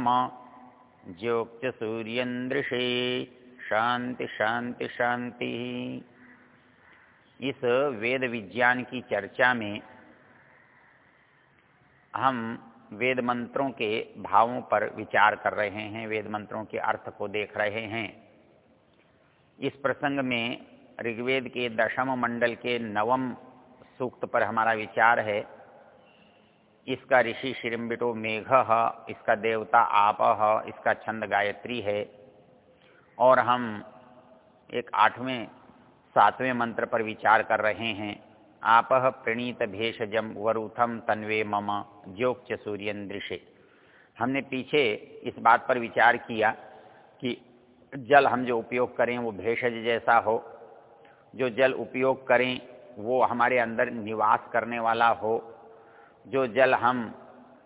मम ज्योक्च सूर्यन्दृशे शांति शांति शांति। इस वेद विज्ञान की चर्चा में हम वेद मंत्रों के भावों पर विचार कर रहे हैं वेद मंत्रों के अर्थ को देख रहे हैं। इस प्रसंग में ऋग्वेद के दशम मंडल के नवम सूक्त पर हमारा विचार है। इसका ऋषि श्रीम्बिटो मेघ है इसका देवता आप है इसका छंद गायत्री है। और हम एक आठवें, सातवें मंत्र पर विचार कर रहे हैं। आप प्रणीत भेषजम वरुथम तन्वे मम ज्योक्च सूर्यदृशे हमने पीछे इस बात पर विचार किया कि जल हम जो उपयोग करें, वो भेषज जैसा हो। जो जल उपयोग करें, वो हमारे अंदर निवास करने वाला हो। जो जल हम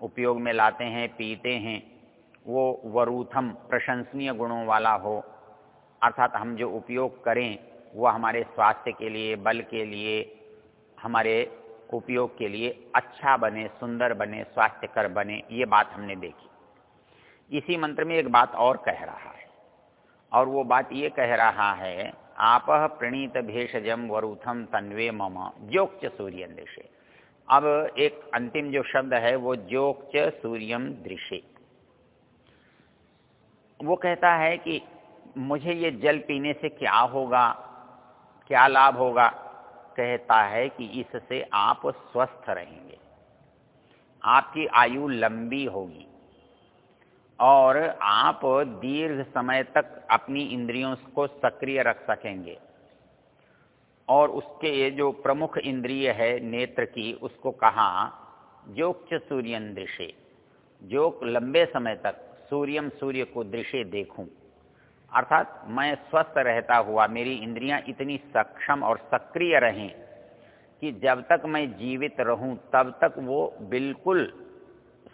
उपयोग में लाते हैं, पीते हैं, वो वरूथम प्रशंसनीय गुणों वाला हो। अर्थात हम जो उपयोग करें वह हमारे स्वास्थ्य के लिए, बल के लिए, हमारे उपयोग के लिए अच्छा बने, सुंदर बने, स्वास्थ्यकर बने, ये बात हमने देखी। इसी मंत्र में एक बात और कह रहा है। और वो बात ये कह रहा है, आप प्रणीत भेषजम वरुथम तन्वे मम जोक्च सूर्य दृश्य अब एक अंतिम जो शब्द है, वो जोक्च सूर्यम दृश्य वो कहता है कि मुझे ये जल पीने से क्या होगा, क्या लाभ होगा? कहता है कि इससे आप स्वस्थ रहेंगे। आपकी आयु लंबी होगी और आप दीर्घ समय तक अपनी इंद्रियों को सक्रिय रख सकेंगे। और उसके ये जो प्रमुख इंद्रिय है नेत्र की, उसको कहा जोक्च सूर्य दृश्य जो लंबे समय तक सूर्यम सूर्य को दृश्य देखूँ। अर्थात मैं स्वस्थ रहता हुआ, मेरी इंद्रियाँ इतनी सक्षम और सक्रिय रहें कि जब तक मैं जीवित रहूँ, तब तक वो बिल्कुल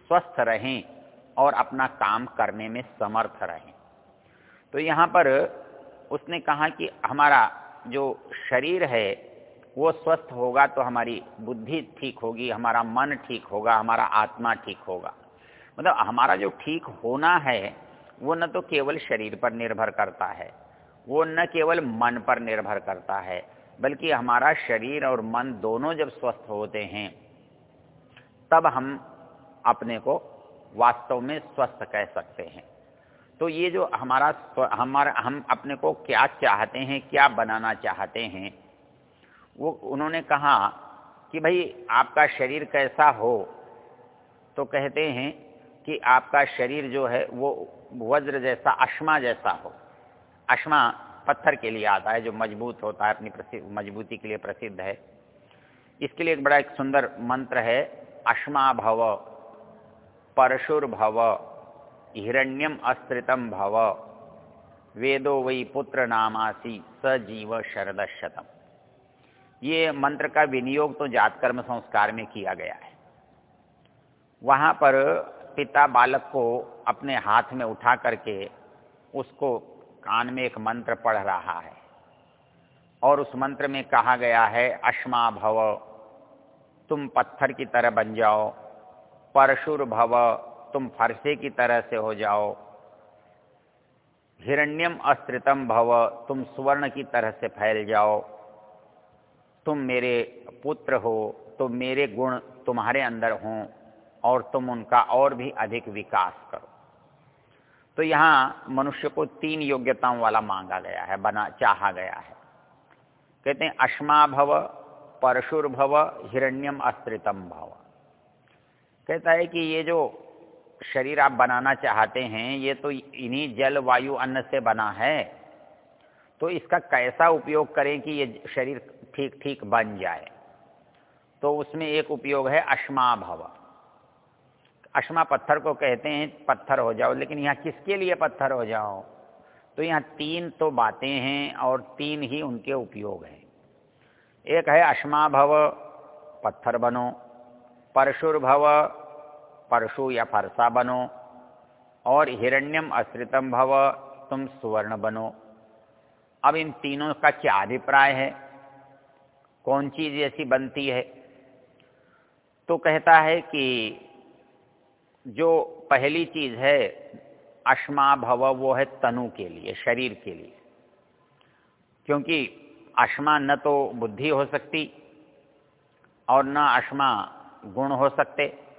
स्वस्थ रहें और अपना काम करने में समर्थ रहें। तो यहाँ पर उसने कहा कि हमारा जो शरीर है, वो स्वस्थ होगा तो हमारी बुद्धि ठीक होगी, हमारा मन ठीक होगा, हमारा आत्मा ठीक होगा। मतलब हमारा जो ठीक होना है, वो न तो केवल शरीर पर निर्भर करता है, वो न केवल मन पर निर्भर करता है, बल्कि हमारा शरीर और मन दोनों जब स्वस्थ होते हैं, तब हम अपने को वास्तव में स्वस्थ कह सकते हैं। तो ये जो हमारा हमारा, हम अपने को क्या चाहते हैं, क्या बनाना चाहते हैं, वो उन्होंने कहा कि भाई, आपका शरीर कैसा हो? तो कहते हैं कि आपका शरीर जो है, वो वज्र जैसा, अश्मा जैसा हो। अश्मा पत्थर के लिए आता है, जो मज़बूत होता है, अपनी मजबूती के लिए प्रसिद्ध है। इसके लिए एक बड़ा एक सुंदर मंत्र है, अश्मा भव, परशुर्भव। हिरण्यम अस्त्रितम भव। वेदो वही पुत्र नामासी सजीव शरद शतम ये मंत्र का विनियोग तो जात कर्म संस्कार में किया गया है। वहाँ पर पिता बालक को अपने हाथ में उठा करके उसको कान में एक मंत्र पढ़ रहा है। और उस मंत्र में कहा गया है, अश्मा भव, तुम पत्थर की तरह बन जाओ, परशुर भव तुम फरसे की तरह से हो जाओ। हिरण्यम अस्त्रितम भव, तुम सुवर्ण की तरह से फैल जाओ। तुम मेरे पुत्र हो तो मेरे गुण तुम्हारे अंदर हों और तुम उनका और भी अधिक विकास करो। तो यहाँ मनुष्य को तीन योग्यताओं वाला मांगा गया है, बना, चाहा गया है। कहते हैं, अश्मा भव, परशुर भव, हिरण्यम अस्त्रितम भव। कहता है कि ये जो शरीर आप बनाना चाहते हैं, ये तो इन्हीं जल वायु अन्न से बना है। तो इसका कैसा उपयोग करें कि ये शरीर ठीक ठीक बन जाए? तो उसमें एक उपयोग है अश्मा भव। अश्मा पत्थर को कहते हैं, पत्थर हो जाओ, लेकिन यहाँ किसके लिए पत्थर हो जाओ? तो यहाँ तीन तो बातें हैं और तीन ही उनके उपयोग हैं। एक है अश्मा भव, पत्थर बनो। परशुर्भव परशु या फरसा बनो, और हिरण्यम अस्त्रितम भव, तुम सुवर्ण बनो। अब इन तीनों का क्या अभिप्राय है? कौन चीज़ ऐसी बनती है? तो कहता है कि जो पहली चीज़ है, अश्मा भव, वो है तनु के लिए, शरीर के लिए। क्योंकि अश्मा न तो बुद्धि हो सकती, और न अश्मा गुण हो सकते।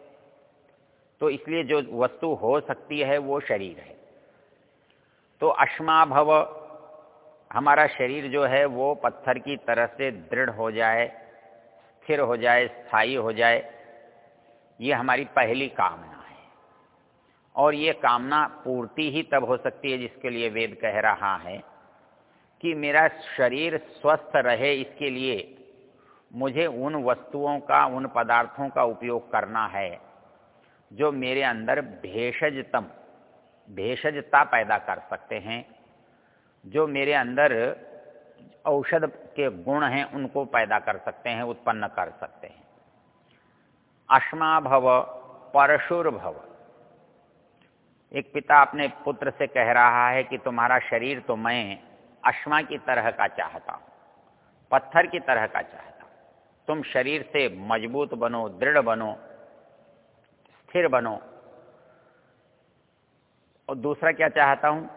तो इसलिए जो वस्तु हो सकती है, वो शरीर है। तो अश्मा भव हमारा शरीर जो है, वो पत्थर की तरह से दृढ़ हो जाए, स्थिर हो जाए, स्थायी हो जाए, ये हमारी पहली कामना है। और ये कामना पूर्ति ही तब हो सकती है, जिसके लिए वेद कह रहा है कि मेरा शरीर स्वस्थ रहे इसके लिए मुझे उन वस्तुओं का, उन पदार्थों का उपयोग करना है। जो मेरे अंदर भेषजतम, भेषजता पैदा कर सकते हैं, जो मेरे अंदर औषध के गुण हैं, उनको पैदा कर सकते हैं, उत्पन्न कर सकते हैं। अश्मा भव परशुर भव एक पिता अपने पुत्र से कह रहा है कि तुम्हारा शरीर तो मैं अश्मा की तरह का चाहता हूँ, पत्थर की तरह का चाहता हूँ। तुम शरीर से मज़बूत बनो, दृढ़ बनो स्थिर बनो। और दूसरा क्या चाहता हूँ?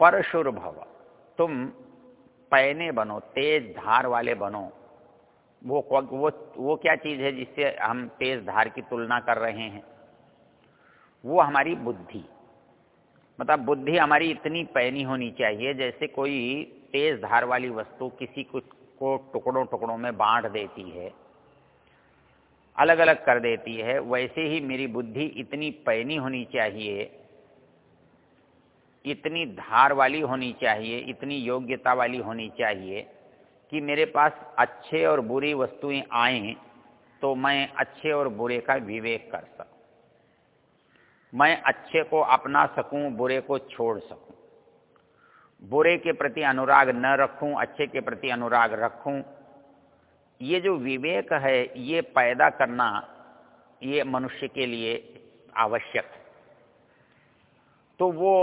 परशुर भव तुम पैने बनो, तेज धार वाले बनो। वो वो वो क्या चीज़ है जिससे हम तेज धार की तुलना कर रहे हैं? वो हमारी बुद्धि। मतलब बुद्धि हमारी इतनी पैनी होनी चाहिए जैसे कोई तेज धार वाली वस्तु किसी कुछ को टुकड़ों टुकड़ों में बांट देती है। अलग अलग कर देती है, वैसे ही मेरी बुद्धि इतनी पैनी होनी चाहिए, इतनी धार वाली होनी चाहिए, इतनी योग्यता वाली होनी चाहिए कि मेरे पास अच्छे और बुरी वस्तुएँ आए तो मैं अच्छे और बुरे का विवेक कर सकूँ। मैं अच्छे को अपना सकूँ, बुरे को छोड़ सकूँ। बुरे के प्रति अनुराग न रखूँ, अच्छे के प्रति अनुराग रखूँ ये जो विवेक है, ये पैदा करना ये मनुष्य के लिए आवश्यक। है तो वो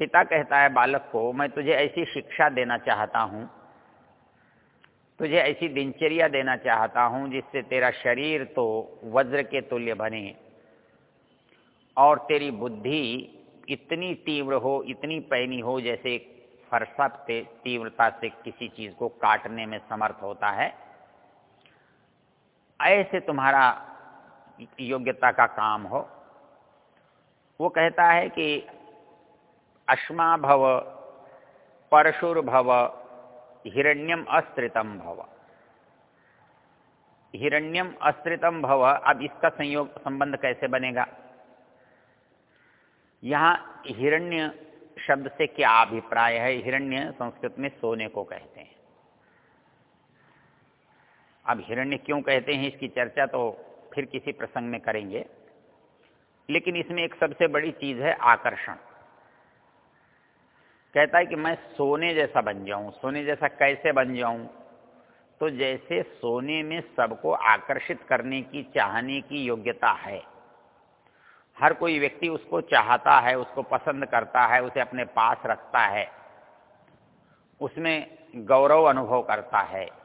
पिता कहता है, बालक को, मैं तुझे ऐसी शिक्षा देना चाहता हूँ, तुझे ऐसी दिनचर्या देना चाहता हूँ, जिससे तेरा शरीर तो वज्र के तुल्य बने और तेरी बुद्धि इतनी तीव्र हो, इतनी पैनी हो, जैसे फरसा तीव्रता से किसी चीज़ को काटने में समर्थ होता है। ऐसे तुम्हारा योग्यता का काम हो। वो कहता है कि अश्मा भव परशुर भव हिरण्यम अस्त्रितम भव। हिरण्यम अस्त्रितम भव, अब इसका संयोग, संबंध कैसे बनेगा? यहाँ हिरण्य शब्द से क्या अभिप्राय है? हिरण्य संस्कृत में सोने को कहते हैं। अब हिरण्य क्यों कहते हैं, इसकी चर्चा तो फिर किसी प्रसंग में करेंगे। लेकिन इसमें एक सबसे बड़ी चीज़ है आकर्षण। कहता है कि मैं सोने जैसा बन जाऊँ, सोने जैसा कैसे बन जाऊँ? तो जैसे सोने में सबको आकर्षित करने की, चाहने की योग्यता है। हर कोई व्यक्ति उसको चाहता है, उसको पसंद करता है, उसे अपने पास रखता है, उसमें गौरव अनुभव करता है।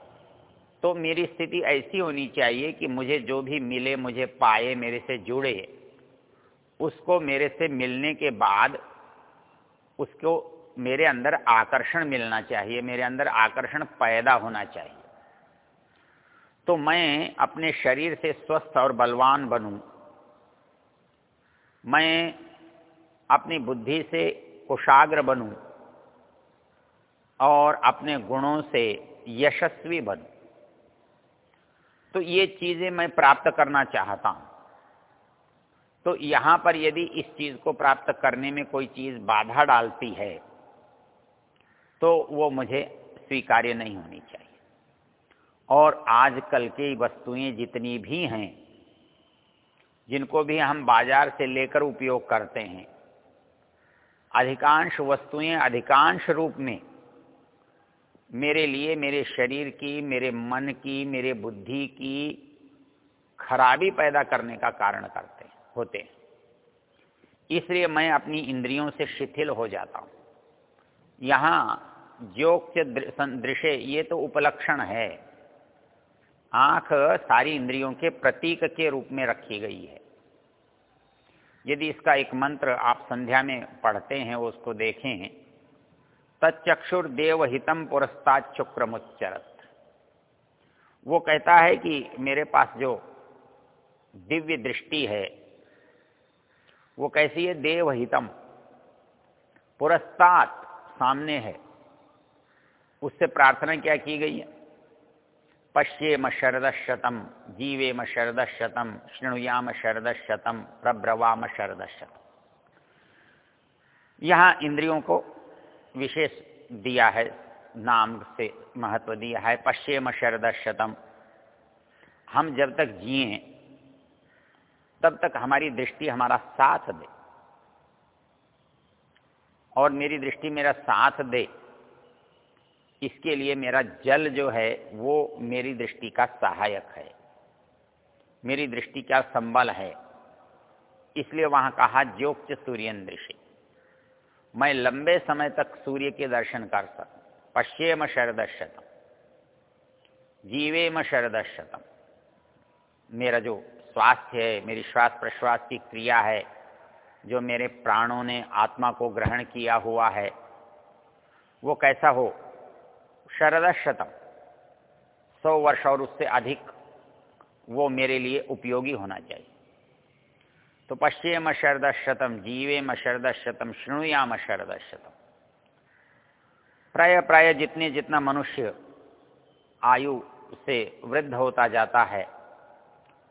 तो मेरी स्थिति ऐसी होनी चाहिए कि मुझे जो भी मिले, मुझे पाए, मेरे से जुड़े, उसको मेरे से मिलने के बाद उसको मेरे अंदर आकर्षण मिलना चाहिए, मेरे अंदर आकर्षण पैदा होना चाहिए। तो मैं अपने शरीर से स्वस्थ और बलवान बनूं। मैं अपनी बुद्धि से कुशाग्र बनूं और अपने गुणों से यशस्वी बनूं। तो ये चीज़ें मैं प्राप्त करना चाहता हूँ। तो यहाँ पर यदि इस चीज़ को प्राप्त करने में कोई चीज़ बाधा डालती है तो वो मुझे स्वीकार्य नहीं होनी चाहिए। और आजकल की वस्तुएँ जितनी भी हैं, जिनको भी हम बाज़ार से लेकर उपयोग करते हैं, अधिकांश वस्तुएँ अधिकांश रूप में मेरे लिए, मेरे शरीर की, मेरे मन की, मेरे बुद्धि की खराबी पैदा करने का कारण करते, होते इसलिए मैं अपनी इंद्रियों से शिथिल हो जाता हूँ। यहाँ जोक्य दृश्य ये तो उपलक्षण है। आँख सारी इंद्रियों के प्रतीक के रूप में रखी गई है। यदि इसका एक मंत्र आप संध्या में पढ़ते हैं, उसको देखें तच्चक्षुर्देव हितम पुरस्ताद शुक्रमुच्चरत वो कहता है कि मेरे पास जो दिव्य दृष्टि है, वो कैसी है? देवहितम पुरस्ताद सामने है। उससे प्रार्थना क्या की गई है? पश्येम शरदशतम, जीवेम शरदशतम, शृणुयाम शरदशतम, प्रब्रवाम शरदशतम। यहाँ इंद्रियों को विशेष दिया है, नाम से महत्व दिया है पश्चिम शरदशतम हम जब तक जिए, तब तक हमारी दृष्टि हमारा साथ दे। और मेरी दृष्टि मेरा साथ दे, इसके लिए मेरा जल जो है, वो मेरी दृष्टि का सहायक है। मेरी दृष्टि का संबल है। इसलिए वहाँ कहा जोक्च सूर्यन दृष्टि मैं लंबे समय तक सूर्य के दर्शन कर सकूँ पश्चिम शरदशतम जीवेम शरदशतम मेरा जो स्वास्थ्य है, मेरी श्वास प्रश्वास की क्रिया है, जो मेरे प्राणों ने आत्मा को ग्रहण किया हुआ है, वो कैसा हो? शरदशतम सौ वर्ष और उससे अधिक वो मेरे लिए उपयोगी होना चाहिए। तो पश्चिम शरदशतम जीवेम शरदशतम शृणुयाम शरदशतम प्राय प्राय जितने जितना मनुष्य आयु से वृद्ध होता जाता है,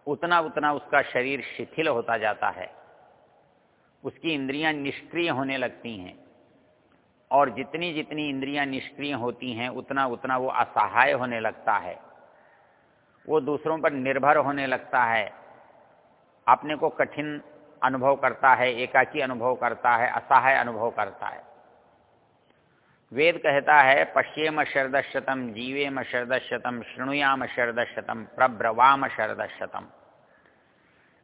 उतना उतना उसका शरीर शिथिल होता जाता है। उसकी इंद्रियाँ निष्क्रिय होने लगती हैं और जितनी जितनी इंद्रियाँ निष्क्रिय होती हैं, उतना उतना वो असहाय होने लगता है। वो दूसरों पर निर्भर होने लगता है। अपने को कठिन अनुभव करता है, एकाकी अनुभव करता है, असहाय अनुभव करता है। वेद कहता है, पश्येम शरदशतम जीवेम शरदशतम शृणुयाम शरदशतम प्रब्रवाम शरदशतम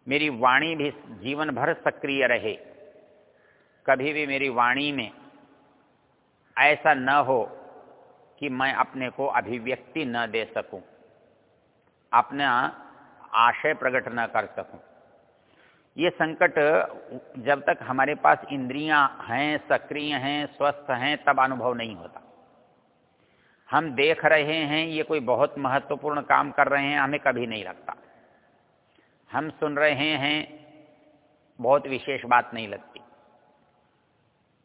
मेरी वाणी भी जीवन भर सक्रिय रहे। कभी भी मेरी वाणी में ऐसा न हो कि मैं अपने को अभिव्यक्ति न दे सकूँ, अपना आशय प्रकट न कर सकूँ। ये संकट, जब तक हमारे पास इंद्रियाँ हैं, सक्रिय हैं, स्वस्थ हैं, तब अनुभव नहीं होता। हम देख रहे हैं, ये कोई बहुत महत्वपूर्ण काम कर रहे हैं, हमें कभी नहीं लगता। हम सुन रहे हैं, बहुत विशेष बात नहीं लगती।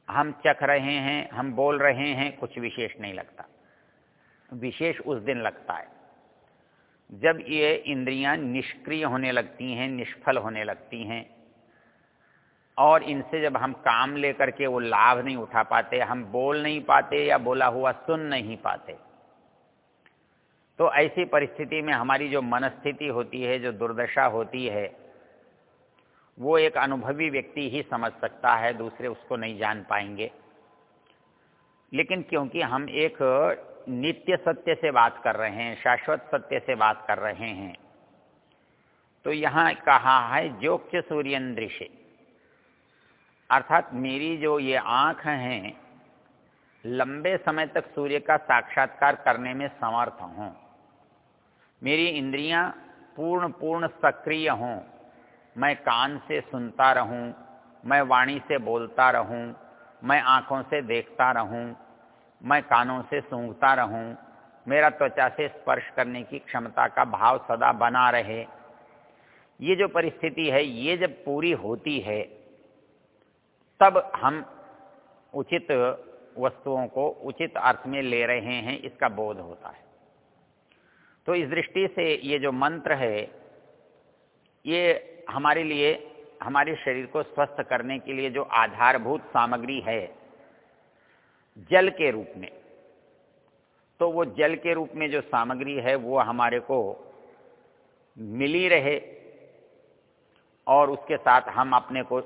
हम चख रहे हैं, हम बोल रहे हैं, कुछ विशेष नहीं लगता। विशेष उस दिन लगता है। जब ये इंद्रियाँ निष्क्रिय होने लगती हैं, निष्फल होने लगती हैं, और इनसे जब हम काम लेकर के वो लाभ नहीं उठा पाते, हम बोल नहीं पाते या बोला हुआ सुन नहीं पाते तो ऐसी परिस्थिति में हमारी जो मनस्थिति होती है, जो दुर्दशा होती है, वो एक अनुभवी व्यक्ति ही समझ सकता है, दूसरे उसको नहीं जान पाएँगे। लेकिन क्योंकि हम एक नित्य सत्य से बात कर रहे हैं, शाश्वत सत्य से बात कर रहे हैं। तो यहाँ कहा है, जोक्य दृश्य। अर्थात मेरी जो ये आँख हैं, लंबे समय तक सूर्य का साक्षात्कार करने में समर्थ हों। मेरी इंद्रियाँ पूर्ण पूर्ण सक्रिय हों। मैं कान से सुनता रहूँ, मैं वाणी से बोलता रहूँ, मैं आँखों से देखता रहूँ मैं कानों से सूंघता रहूँ। मेरा त्वचा से स्पर्श करने की क्षमता का भाव सदा बना रहे। ये जो परिस्थिति है, ये जब पूरी होती है, तब हम उचित वस्तुओं को उचित अर्थ में ले रहे हैं, इसका बोध होता है। तो इस दृष्टि से ये जो मंत्र है, ये हमारे लिए, हमारे शरीर को स्वस्थ करने के लिए जो आधारभूत सामग्री है जल के रूप में। तो वो जल के रूप में जो सामग्री है, वो हमारे को मिली रहे और उसके साथ हम अपने को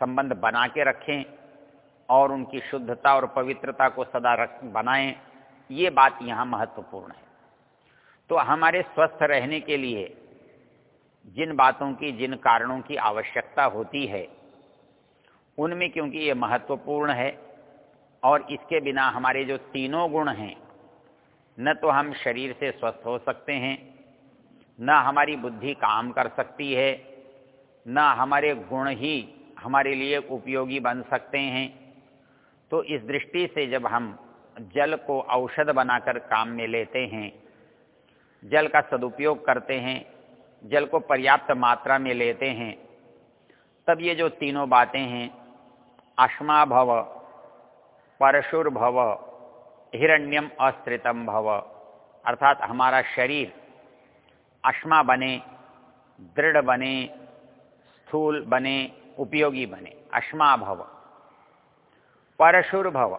संबंध बना के रखें और उनकी शुद्धता और पवित्रता को सदा रख, बनाएँ, ये बात यहाँ महत्वपूर्ण है। तो हमारे स्वस्थ रहने के लिए जिन बातों की, जिन कारणों की आवश्यकता होती है, उनमें क्योंकि ये महत्वपूर्ण है और इसके बिना हमारे जो तीनों गुण हैं, न तो हम शरीर से स्वस्थ हो सकते हैं, न हमारी बुद्धि काम कर सकती है, न हमारे गुण ही हमारे लिए उपयोगी बन सकते हैं। तो इस दृष्टि से जब हम जल को औषध बनाकर काम में लेते हैं, जल का सदुपयोग करते हैं, जल को पर्याप्त मात्रा में लेते हैं, तब ये जो तीनों बातें हैं अश्मा भव परशुर्भव, हिरण्यम अस्त्रितम भव। अर्थात हमारा शरीर अश्मा बने, दृढ़ बने, स्थूल बने, उपयोगी बने, अश्मा भव। परशुर भव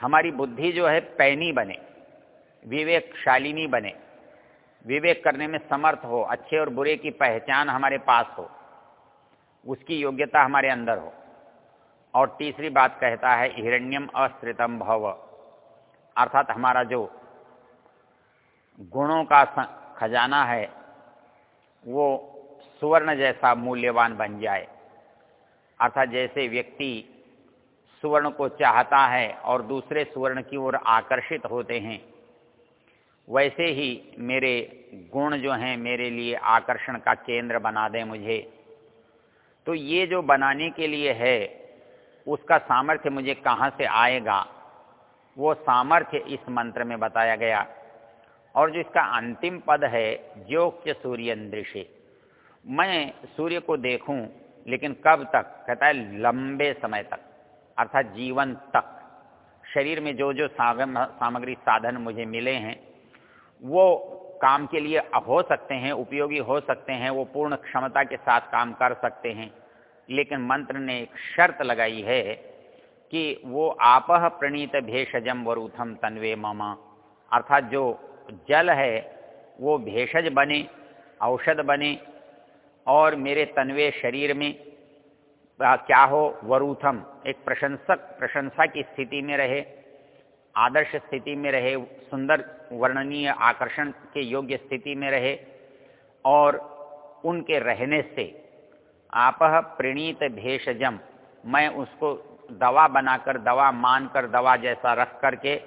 हमारी बुद्धि जो है पैनी बने, विवेकशालिनी बने, विवेक करने में समर्थ हो, अच्छे और बुरे की पहचान हमारे पास हो, उसकी योग्यता हमारे अंदर हो। और तीसरी बात कहता है हिरण्यम अस्त्रितम भव। अर्थात हमारा जो गुणों का खजाना है, वो सुवर्ण जैसा मूल्यवान बन जाए। अर्थात जैसे व्यक्ति सुवर्ण को चाहता है और दूसरे सुवर्ण की ओर आकर्षित होते हैं, वैसे ही मेरे गुण जो हैं मेरे लिए आकर्षण का केंद्र बना दें मुझे। तो ये जो बनाने के लिए है उसका सामर्थ्य मुझे कहाँ से आएगा? वो सामर्थ्य इस मंत्र में बताया गया। और जो इसका अंतिम पद है, ज्योक्य सूर्य दृश्य मैं सूर्य को देखूँ, लेकिन कब तक? कहता है लंबे समय तक, अर्थात जीवन तक। शरीर में जो जो सामग्री साधन मुझे मिले हैं, वो काम के लिए हो सकते हैं, उपयोगी हो सकते हैं, वो पूर्ण क्षमता के साथ काम कर सकते हैं। लेकिन मंत्र ने एक शर्त लगाई है कि वो आप प्रणीत भेषजम वरूथम तन्वे मम। अर्थात जो जल है, वो भेषज बने, औषध बने, और मेरे तन्वे शरीर में क्या हो वरूथम एक प्रशंसक, प्रशंसा की स्थिति में रहे, आदर्श स्थिति में रहे, सुंदर वर्णनीय आकर्षण के योग्य स्थिति में रहे, और उनके रहने से आप प्रणीत भेषजम। मैं उसको दवा बनाकर, दवा मानकर, दवा जैसा रख करके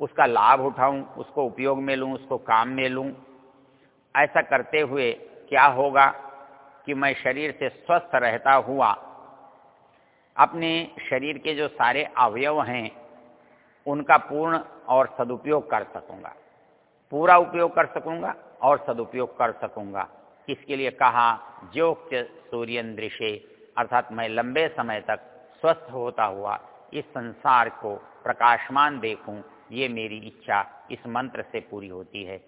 उसका लाभ उठाऊं, उसको उपयोग में लूँ, उसको काम में लूँ। ऐसा करते हुए क्या होगा कि मैं शरीर से स्वस्थ रहता हुआ, अपने शरीर के जो सारे अवयव हैं, उनका पूर्ण और सदुपयोग कर सकूँगा। पूरा उपयोग कर सकूँगा और सदुपयोग कर सकूँगा। किसके लिए कहा? ज्योक्त सूर्य दृश्य अर्थात मैं लंबे समय तक स्वस्थ होता हुआ इस संसार को प्रकाशमान देखूँ, ये मेरी इच्छा इस मंत्र से पूरी होती है।